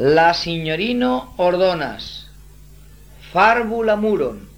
La signorino ordonas. Farbula muron.